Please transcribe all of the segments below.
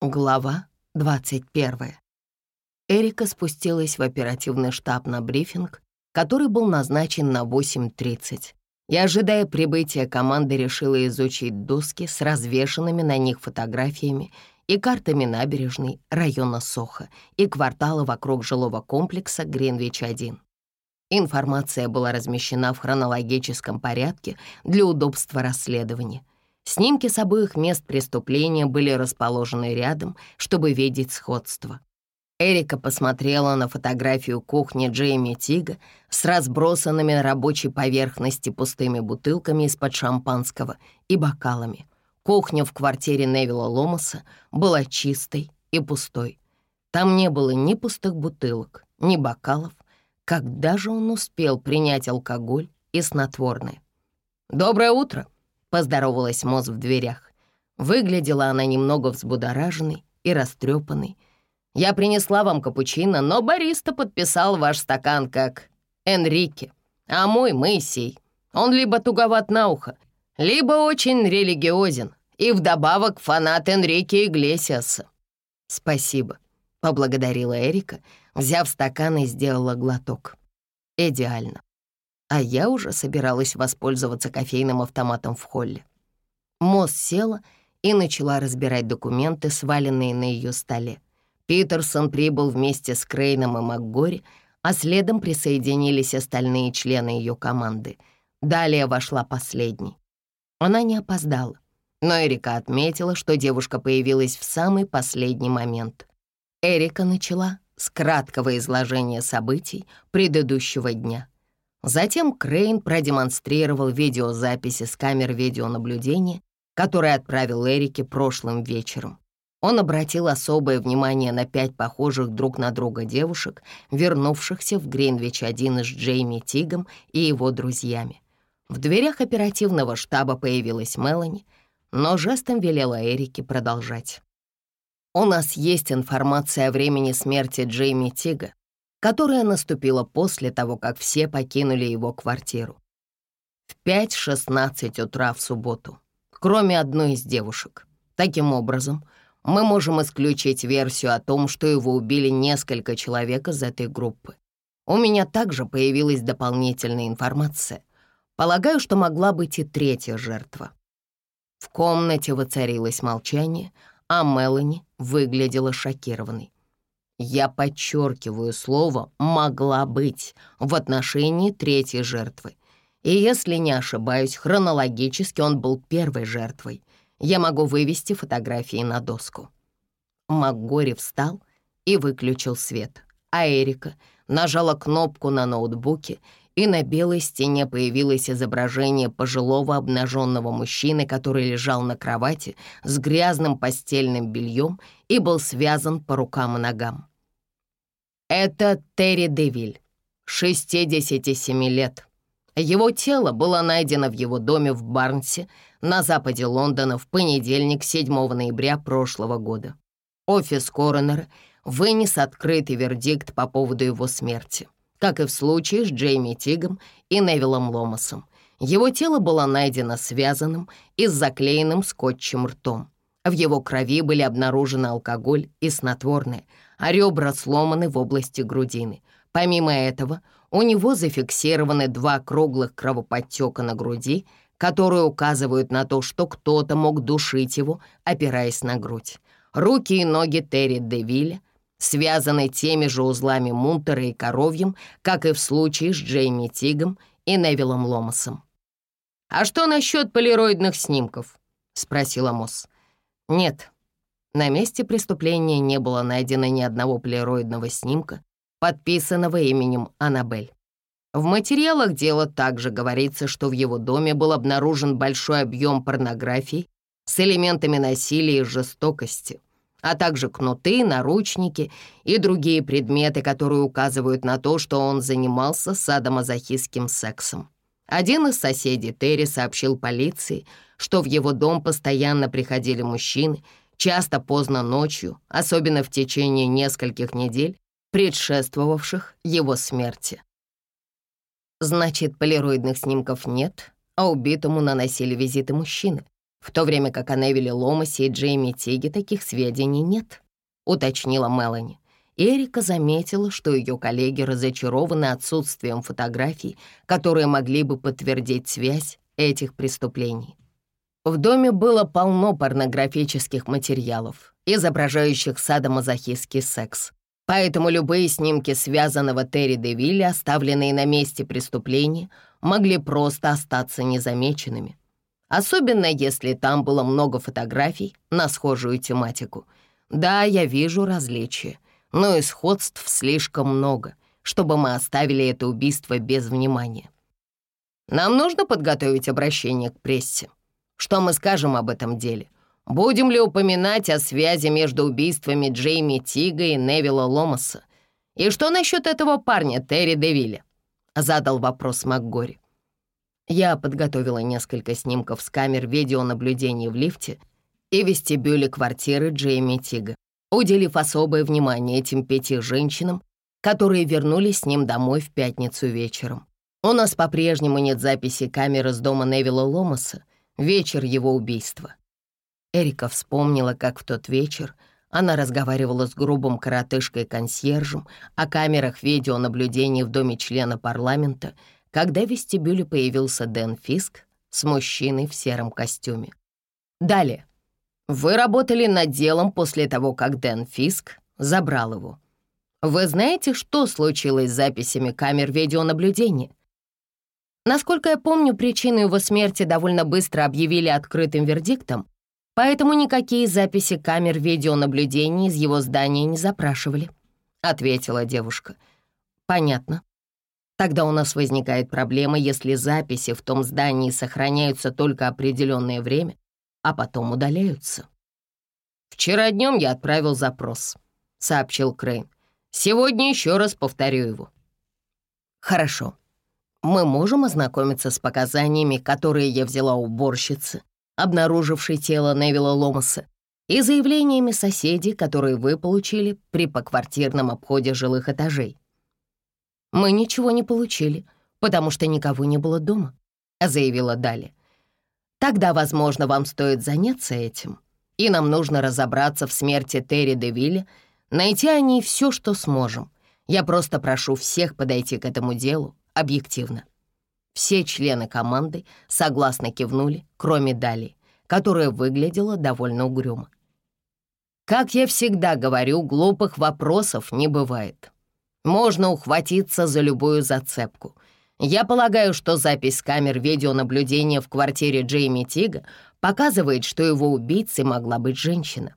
Глава 21. Эрика спустилась в оперативный штаб на брифинг, который был назначен на 8.30, и, ожидая прибытия команды, решила изучить доски с развешанными на них фотографиями и картами набережной района Соха и квартала вокруг жилого комплекса Гринвич-1. Информация была размещена в хронологическом порядке для удобства расследования — Снимки с обоих мест преступления были расположены рядом, чтобы видеть сходство. Эрика посмотрела на фотографию кухни Джейми Тига с разбросанными на рабочей поверхности пустыми бутылками из-под шампанского и бокалами. Кухня в квартире Невилла Ломаса была чистой и пустой. Там не было ни пустых бутылок, ни бокалов. Когда же он успел принять алкоголь и снотворное? «Доброе утро!» Поздоровалась Моз в дверях. Выглядела она немного взбудораженной и растрепанной. «Я принесла вам капучино, но бариста подписал ваш стакан как Энрике, а мой Моисей. Он либо туговат на ухо, либо очень религиозен и вдобавок фанат Энрике Иглесиаса». «Спасибо», — поблагодарила Эрика, взяв стакан и сделала глоток. «Идеально а я уже собиралась воспользоваться кофейным автоматом в холле. Мосс села и начала разбирать документы, сваленные на ее столе. Питерсон прибыл вместе с Крейном и МакГори, а следом присоединились остальные члены ее команды. Далее вошла последней. Она не опоздала, но Эрика отметила, что девушка появилась в самый последний момент. Эрика начала с краткого изложения событий предыдущего дня — Затем Крейн продемонстрировал видеозаписи с камер видеонаблюдения, которые отправил Эрике прошлым вечером. Он обратил особое внимание на пять похожих друг на друга девушек, вернувшихся в Гринвич-1 с Джейми Тигом и его друзьями. В дверях оперативного штаба появилась Мелани, но жестом велела Эрике продолжать. «У нас есть информация о времени смерти Джейми Тига которая наступила после того, как все покинули его квартиру. В 5.16 утра в субботу, кроме одной из девушек. Таким образом, мы можем исключить версию о том, что его убили несколько человек из этой группы. У меня также появилась дополнительная информация. Полагаю, что могла быть и третья жертва. В комнате воцарилось молчание, а Мелани выглядела шокированной. Я подчеркиваю слово «могла быть» в отношении третьей жертвы. И если не ошибаюсь, хронологически он был первой жертвой. Я могу вывести фотографии на доску. МакГори встал и выключил свет, а Эрика нажала кнопку на ноутбуке, и на белой стене появилось изображение пожилого обнаженного мужчины, который лежал на кровати с грязным постельным бельем и был связан по рукам и ногам. Это Терри Девиль, 67 лет. Его тело было найдено в его доме в Барнсе на западе Лондона в понедельник, 7 ноября прошлого года. Офис коронера вынес открытый вердикт по поводу его смерти как и в случае с Джейми Тигом и Невилом Ломасом. Его тело было найдено связанным и с заклеенным скотчем ртом. В его крови были обнаружены алкоголь и снотворное, а ребра сломаны в области грудины. Помимо этого, у него зафиксированы два круглых кровоподтека на груди, которые указывают на то, что кто-то мог душить его, опираясь на грудь. Руки и ноги Терри Девилля связанный теми же узлами Мунтера и Коровьем, как и в случае с Джейми Тигом и Невилом Ломасом. «А что насчет полироидных снимков?» — спросила Мосс. «Нет, на месте преступления не было найдено ни одного полироидного снимка, подписанного именем Аннабель. В материалах дела также говорится, что в его доме был обнаружен большой объем порнографии с элементами насилия и жестокости, а также кнуты, наручники и другие предметы, которые указывают на то, что он занимался садомазохистским сексом. Один из соседей Терри сообщил полиции, что в его дом постоянно приходили мужчины, часто поздно ночью, особенно в течение нескольких недель, предшествовавших его смерти. Значит, полироидных снимков нет, а убитому наносили визиты мужчины, в то время как о Невиле Ломасе и Джейми Тиге таких сведений нет, уточнила Мелани. Эрика заметила, что ее коллеги разочарованы отсутствием фотографий, которые могли бы подтвердить связь этих преступлений. В доме было полно порнографических материалов, изображающих садомазохистский секс. Поэтому любые снимки связанного Терри Девилля, оставленные на месте преступления, могли просто остаться незамеченными. Особенно если там было много фотографий на схожую тематику. Да, я вижу различия, но и сходств слишком много, чтобы мы оставили это убийство без внимания. Нам нужно подготовить обращение к прессе. Что мы скажем об этом деле? Будем ли упоминать о связи между убийствами Джейми Тига и Невилла Ломаса? И что насчет этого парня Терри Девилля? Задал вопрос МакГори. Я подготовила несколько снимков с камер видеонаблюдения в лифте и вестибюле квартиры Джейми Тига, уделив особое внимание этим пяти женщинам, которые вернулись с ним домой в пятницу вечером. У нас по-прежнему нет записи камеры с дома Невилла Ломаса, вечер его убийства. Эрика вспомнила, как в тот вечер она разговаривала с грубым коротышкой-консьержем о камерах видеонаблюдения в доме члена парламента, когда в вестибюле появился Дэн Фиск с мужчиной в сером костюме. Далее. Вы работали над делом после того, как Дэн Фиск забрал его. Вы знаете, что случилось с записями камер видеонаблюдения? Насколько я помню, причину его смерти довольно быстро объявили открытым вердиктом, поэтому никакие записи камер видеонаблюдения из его здания не запрашивали», — ответила девушка. «Понятно. Тогда у нас возникает проблема, если записи в том здании сохраняются только определенное время, а потом удаляются». «Вчера днем я отправил запрос», — сообщил Крейн. «Сегодня еще раз повторю его». «Хорошо. Мы можем ознакомиться с показаниями, которые я взяла у уборщицы обнаруживший тело Невилла Ломаса, и заявлениями соседей, которые вы получили при поквартирном обходе жилых этажей. «Мы ничего не получили, потому что никого не было дома», — заявила Дали. «Тогда, возможно, вам стоит заняться этим, и нам нужно разобраться в смерти Терри Девилля, найти о ней все, что сможем. Я просто прошу всех подойти к этому делу объективно». Все члены команды согласно кивнули, кроме Дали, которая выглядела довольно угрюмо. Как я всегда говорю, глупых вопросов не бывает. Можно ухватиться за любую зацепку. Я полагаю, что запись камер видеонаблюдения в квартире Джейми Тига показывает, что его убийцей могла быть женщина.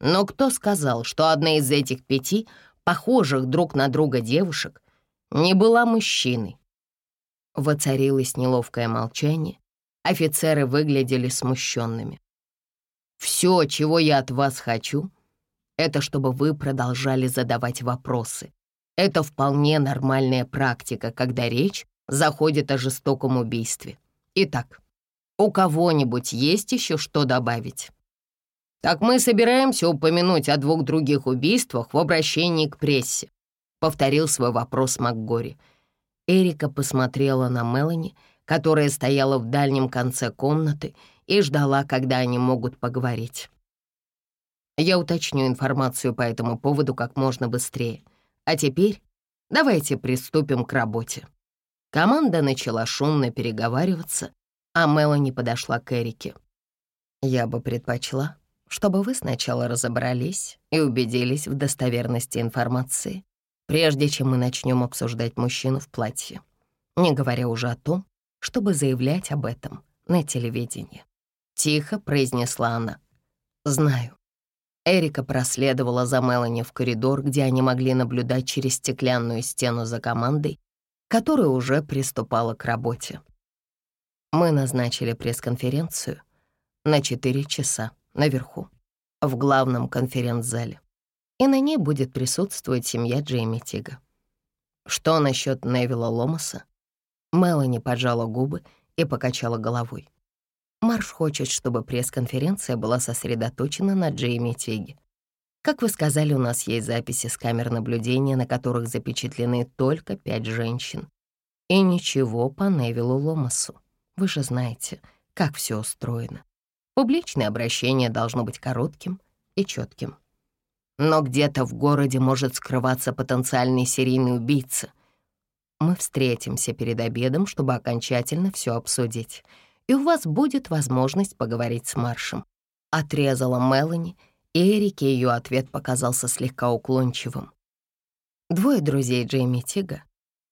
Но кто сказал, что одна из этих пяти похожих друг на друга девушек не была мужчиной? Воцарилось неловкое молчание. Офицеры выглядели смущенными. «Все, чего я от вас хочу, это чтобы вы продолжали задавать вопросы. Это вполне нормальная практика, когда речь заходит о жестоком убийстве. Итак, у кого-нибудь есть еще что добавить?» «Так мы собираемся упомянуть о двух других убийствах в обращении к прессе», — повторил свой вопрос МакГори. Эрика посмотрела на Мелани, которая стояла в дальнем конце комнаты и ждала, когда они могут поговорить. Я уточню информацию по этому поводу как можно быстрее. А теперь давайте приступим к работе. Команда начала шумно переговариваться, а Мелани подошла к Эрике. «Я бы предпочла, чтобы вы сначала разобрались и убедились в достоверности информации, прежде чем мы начнем обсуждать мужчину в платье, не говоря уже о том, чтобы заявлять об этом на телевидении. Тихо произнесла она. «Знаю». Эрика проследовала за Мелани в коридор, где они могли наблюдать через стеклянную стену за командой, которая уже приступала к работе. Мы назначили пресс-конференцию на 4 часа наверху, в главном конференц-зале и на ней будет присутствовать семья Джейми Тига. Что насчет Невилла Ломаса? Мелани поджала губы и покачала головой. Марш хочет, чтобы пресс-конференция была сосредоточена на Джейми Тиге. Как вы сказали, у нас есть записи с камер наблюдения, на которых запечатлены только пять женщин. И ничего по Невилу Ломасу. Вы же знаете, как все устроено. Публичное обращение должно быть коротким и четким. Но где-то в городе может скрываться потенциальный серийный убийца. Мы встретимся перед обедом, чтобы окончательно все обсудить, и у вас будет возможность поговорить с Маршем. Отрезала Мелани, и Эрике ее ответ показался слегка уклончивым. Двое друзей Джейми Тига,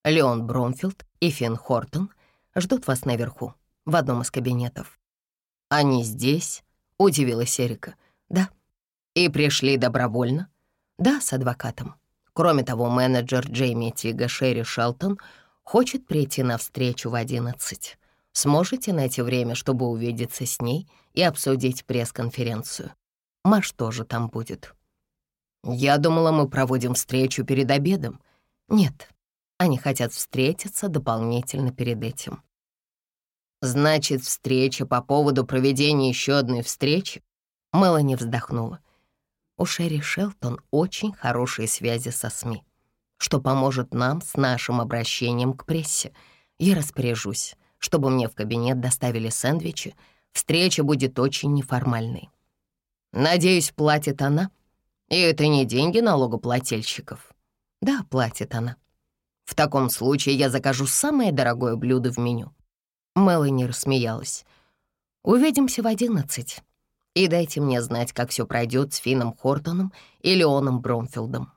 Леон Бромфилд и Финн Хортон, ждут вас наверху, в одном из кабинетов. «Они здесь?» — удивилась Эрика. «Да». «И пришли добровольно?» «Да, с адвокатом». Кроме того, менеджер Джейми Тига Шерри Шелтон хочет прийти на встречу в 11. Сможете найти время, чтобы увидеться с ней и обсудить пресс-конференцию? Маш тоже там будет. Я думала, мы проводим встречу перед обедом. Нет, они хотят встретиться дополнительно перед этим. Значит, встреча по поводу проведения еще одной встречи? Мелани вздохнула. У Шерри Шелтон очень хорошие связи со СМИ, что поможет нам с нашим обращением к прессе. Я распоряжусь, чтобы мне в кабинет доставили сэндвичи. Встреча будет очень неформальной. Надеюсь, платит она. И это не деньги налогоплательщиков. Да, платит она. В таком случае я закажу самое дорогое блюдо в меню. Мелани рассмеялась. Увидимся в одиннадцать и дайте мне знать, как все пройдет с Финном Хортоном и Леоном Бромфилдом.